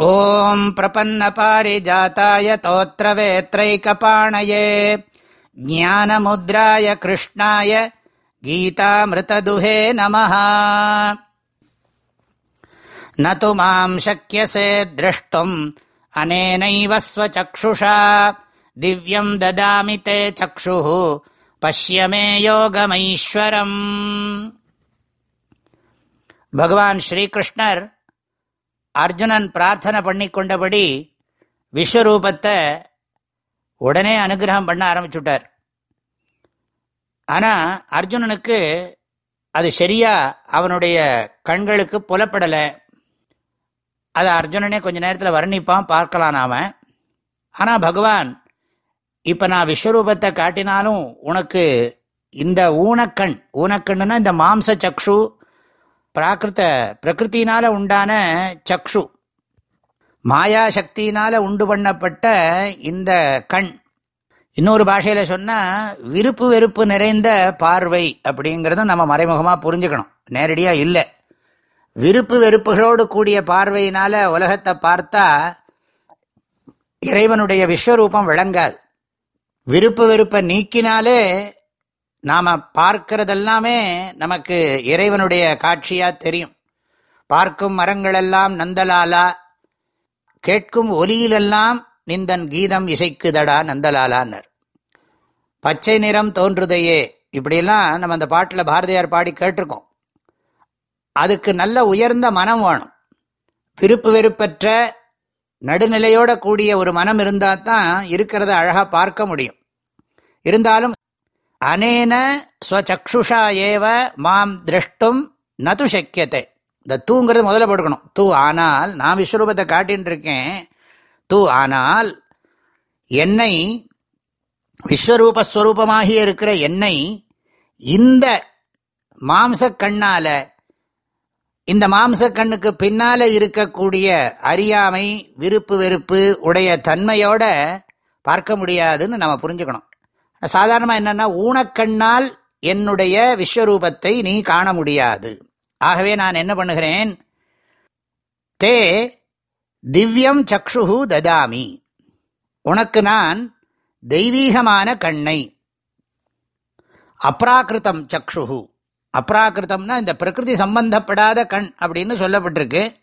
ॐ प्रपन्नपारिजाताय तोत्रवेत्रैकपाणये ज्ञानमुद्राय कृष्णाय गीतामृतदुहे नमः न तु माम् शक्यसे द्रष्टुम् अनेनैव स्वचक्षुषा दिव्यम् ददामि ते चक्षुः पश्य मे योगमैश्वरम् भगवान् श्रीकृष्णर् அர்ஜுனன் பிரார்த்தனை பண்ணி கொண்டபடி விஸ்வரூபத்தை உடனே அனுகிரகம் பண்ண ஆரம்பிச்சுட்டார். ஆனால் அர்ஜுனனுக்கு அது சரியா அவனுடைய கண்களுக்கு புலப்படலை. அதை அர்ஜுனனே கொஞ்ச நேரத்தில் வர்ணிப்பான் பார்க்கலாம் நாம ஆனால் பகவான் இப்போ நான் விஸ்வரூபத்தை காட்டினாலும் உனக்கு இந்த ஊனக்கண் ஊனக்கண்ணுன்னா இந்த மாம்ச சக்ஷு பிராகிருத்த பிரகிருத்தினால உண்டான சக்ஷு. மாயா சக்தியினால உண்டு பண்ணப்பட்ட இந்த கண். இன்னொரு பாஷையில் சொன்னால் விருப்பு வெறுப்பு நிறைந்த பார்வை அப்படிங்கிறதும் நம்ம மறைமுகமாக புரிஞ்சுக்கணும். நேரடியாக இல்லை. விருப்பு வெறுப்புகளோடு கூடிய பார்வையினால உலகத்தை பார்த்தா இறைவனுடைய விஸ்வரூபம் விளங்காது. விருப்பு வெறுப்பை நீக்கினாலே நாம் பார்க்கிறதெல்லாமே நமக்கு இறைவனுடைய காட்சியாக தெரியும். பார்க்கும் மரங்களெல்லாம் நந்தலாலா கேட்கும் ஒலியிலெல்லாம் நிந்தன் கீதம் இசைக்குதடா நந்தலாலான்னர். பச்சை நிறம் தோன்றுதையே இப்படியெல்லாம் நம்ம அந்த பாட்டில் பாரதியார் பாடி கேட்டிருக்கோம். அதுக்கு நல்ல உயர்ந்த மனம் வேணும். விருப்பு வெறுப்பற்ற நடுநிலையோட கூடிய ஒரு மனம் இருந்தால் தான் இருக்கிறத அழகாக பார்க்க முடியும். இருந்தாலும் அனேன ஸ்வச்சுஷா ஏவ மாம் திருஷ்டும் நது சக்கியத்தை இந்த தூங்கிறது முதல்ல போட்டுக்கணும். தூ ஆனால் நான் விஸ்வரூபத்தை காட்டின்னு இருக்கேன். தூ ஆனால் என்னை விஸ்வரூபஸ்வரூபமாகிய இருக்கிற என்னை இந்த மாம்ச கண்ணால் இந்த மாம்ச கண்ணுக்கு பின்னால இருக்கக்கூடிய அறியாமை விருப்பு வெறுப்பு உடைய தன்மையோட பார்க்க முடியாதுன்னு நம்ம புரிஞ்சுக்கணும். சாதாரணமாக என்னன்னா ஊனக்கண்ணால் என்னுடைய விஸ்வரூபத்தை நீ காண முடியாது. ஆகவே நான் என்ன பண்ணுகிறேன்? தே திவ்யம் சக்ஷு ததாமி. உனக்கு நான் தெய்வீகமான கண்ணை. அப்ராக்கிருத்தம் சக்ஷு அப்ராக்கிருத்தம்னா இந்த பிரகிருதி சம்பந்தப்படாத கண் அப்படின்னு சொல்லப்பட்டிருக்கு.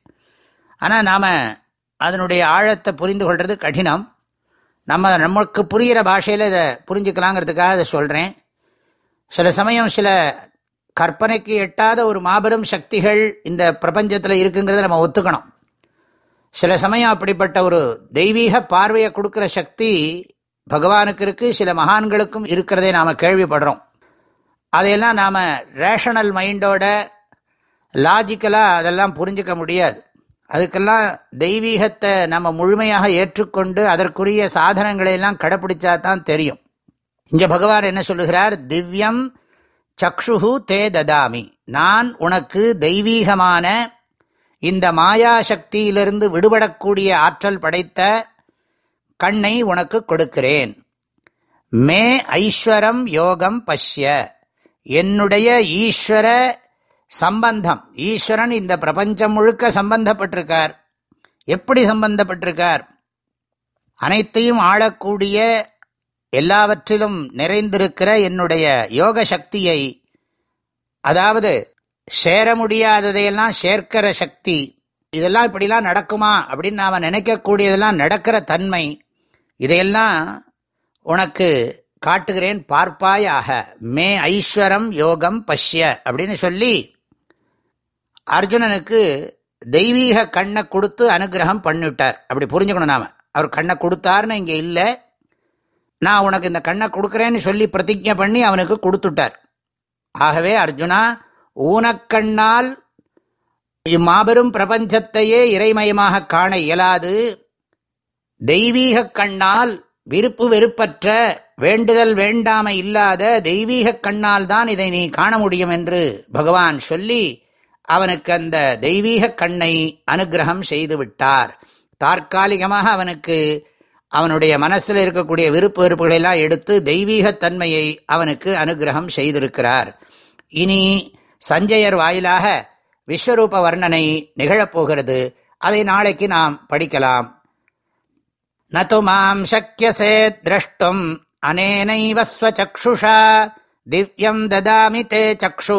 ஆனால் நாம் அதனுடைய ஆழத்தை புரிந்து கொள்வது கடினம். நம்ம நமக்கு புரிகிற பாஷையில் இதை புரிஞ்சுக்கலாங்கிறதுக்காக இதை சொல்கிறேன் சில சமயம் சில கற்பனைக்கு எட்டாத ஒரு மாபெரும் சக்திகள் இந்த பிரபஞ்சத்தில் இருக்குங்கிறத நம்ம ஒத்துக்கணும். சில சமயம் அப்படிப்பட்ட ஒரு தெய்வீக பார்வையை கொடுக்குற சக்தி பகவானுக்கு இருக்குது சில மகான்களுக்கும் இருக்கிறதே நாம் கேள்விப்படுறோம். அதையெல்லாம் நாம் ரேஷனல் மைண்டோட லாஜிக்கலாக அதெல்லாம் புரிஞ்சிக்க முடியாது. அதுக்கெல்லாம் தெய்வீகத்தை நம்ம முழுமையாக ஏற்றுக்கொண்டு அதற்குரிய சாதனங்களை எல்லாம் கடைப்பிடிச்சா தான் தெரியும். இங்கே பகவான் என்ன சொல்லுகிறார்? திவ்யம் சக்ஷுஹு தே ததாமி. நான் உனக்கு தெய்வீகமான இந்த மாயா சக்தியிலிருந்து விடுபடக்கூடிய ஆற்றல் படைத்த கண்ணை உனக்கு கொடுக்கிறேன். மே ஐஸ்வரம் யோகம் பஷ்ய. என்னுடைய ஈஸ்வர சம்பந்தம். ஈஸ்வரன் இந்த பிரபஞ்சம் முழுக்க சம்பந்தப்பட்டிருக்கார். எப்படி சம்பந்தப்பட்டிருக்கார்? அனைத்தையும் ஆளக்கூடிய எல்லாவற்றிலும் நிறைந்திருக்கிற என்னுடைய யோக சக்தியை அதாவது சேர முடியாததையெல்லாம் சேர்க்கிற சக்தி இதெல்லாம் இப்படிலாம் நடக்குமா அப்படின்னு நாம் நினைக்கக்கூடியதெல்லாம் நடக்கிற தன்மை இதையெல்லாம் உனக்கு காட்டுகிறேன் பார்ப்பாயாக. மே ஐஸ்வரம் யோகம் பஷ்ய அப்படின்னு சொல்லி அர்ஜுனனுக்கு தெய்வீக கண்ணை கொடுத்து அனுகிரகம் பண்ணிவிட்டார். அப்படி புரிஞ்சுக்கணும் நாம. அவர் கண்ணை கொடுத்தாருன்னு இங்கே இல்லை. நான் உனக்கு இந்த கண்ணை கொடுக்குறேன்னு சொல்லி பிரதிஜை பண்ணி அவனுக்கு கொடுத்துட்டார். ஆகவே அர்ஜுனா ஊனக்கண்ணால் இம்மாபெரும் பிரபஞ்சத்தையே இறைமயமாக காண இயலாது. தெய்வீக கண்ணால் விருப்பு வெறுப்பற்ற வேண்டுதல் வேண்டாமை இல்லாத தெய்வீக கண்ணால் தான் இதை நீ காண முடியும் என்று பகவான் சொல்லி அவனுக்கு அந்த தெய்வீக கண்ணை அனுகிரகம் செய்து விட்டார். தற்காலிகமாக அவனுக்கு அவனுடைய மனசில் இருக்கக்கூடிய விருப்பு வெறுப்புகளெல்லாம் எடுத்து தெய்வீகத்தன்மையை அவனுக்கு அனுகிரகம் செய்திருக்கிறார். இனி சஞ்சயர் வாயிலாக விஸ்வரூப வர்ணனை நிகழப்போகிறது அதை நாளைக்கு நாம் படிக்கலாம். நது மாம் சக்கியசே திரஷ்டும் அனேனைவஸ்வச்சுஷா திவ்யம் ததாமி தே சக்ஷு